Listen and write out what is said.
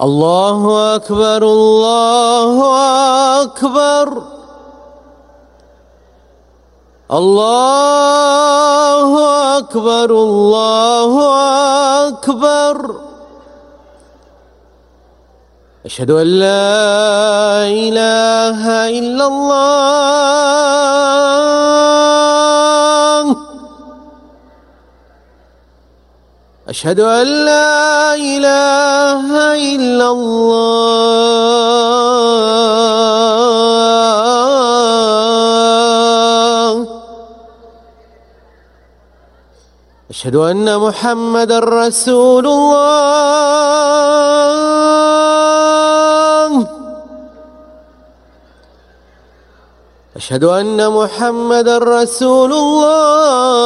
الله أكبر الله أكبر الله أكبر الله أكبر أشهد أن لا إله إلا الله أشهد أن لا إله إلا الله. أشهد أن محمد رسول الله. أشهد أن محمد رسول الله.